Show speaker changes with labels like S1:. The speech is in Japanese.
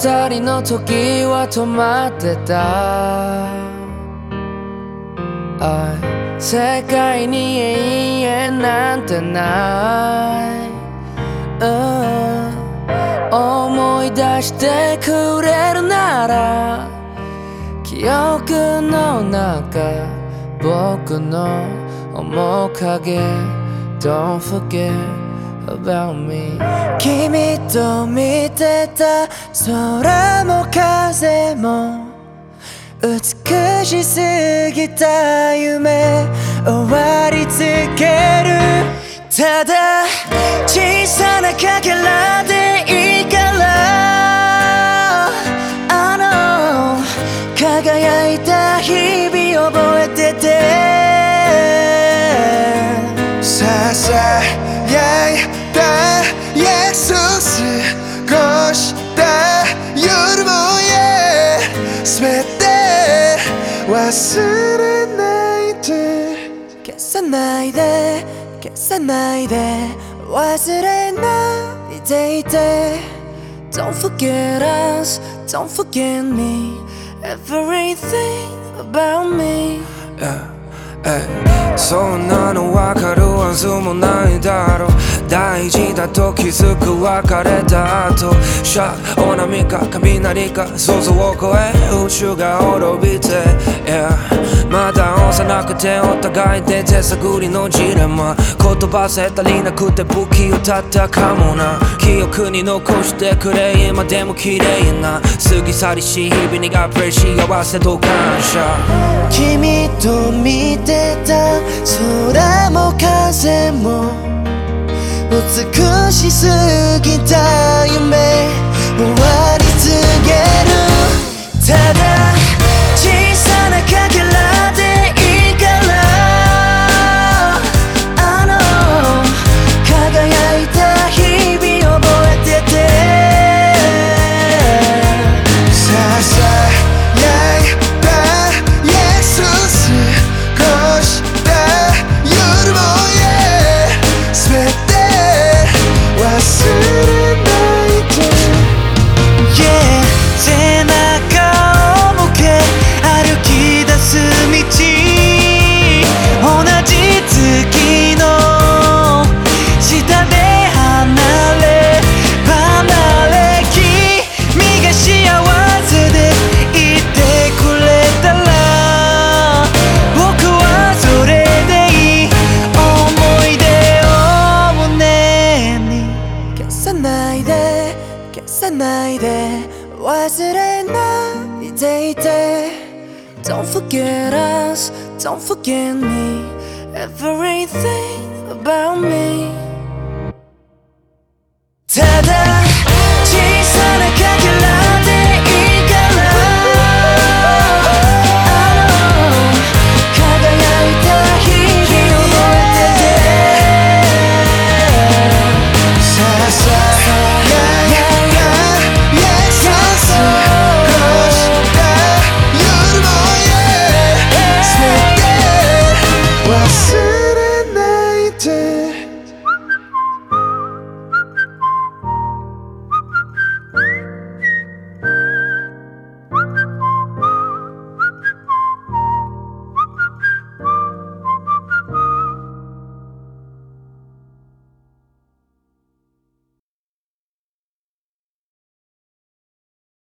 S1: 二人の時は止まってた。世界に永遠なんてない、うん、思い出してくれるなら記憶の中僕の面影。Don't forget about me. 君と見てた空も風も美しすぎた夢終わりつける。ただ小さなかけらでいいから。あの輝いた日々覚えてて。
S2: さあさや忘れないで
S1: 消さないで消さないで忘れないでいて Don't forget us Don't forget me Everything about me
S2: そんなのわかるはずもないだろう。大事だと気づく別れた後。シャー波か雷か想像を超え宇宙が滅びて、yeah、まだ幼くてお互いで手探りのジレンマ。言葉せたりなくて不器用だったかもな。記憶に残してくれ今でも綺麗な。過ぎ去りし日々にがプレ幸せと感謝。
S1: 君と見てた。空も風も美しすぎた夢。消さないで忘れないでいて Don't forget us Don't forget me Everything about me blessed.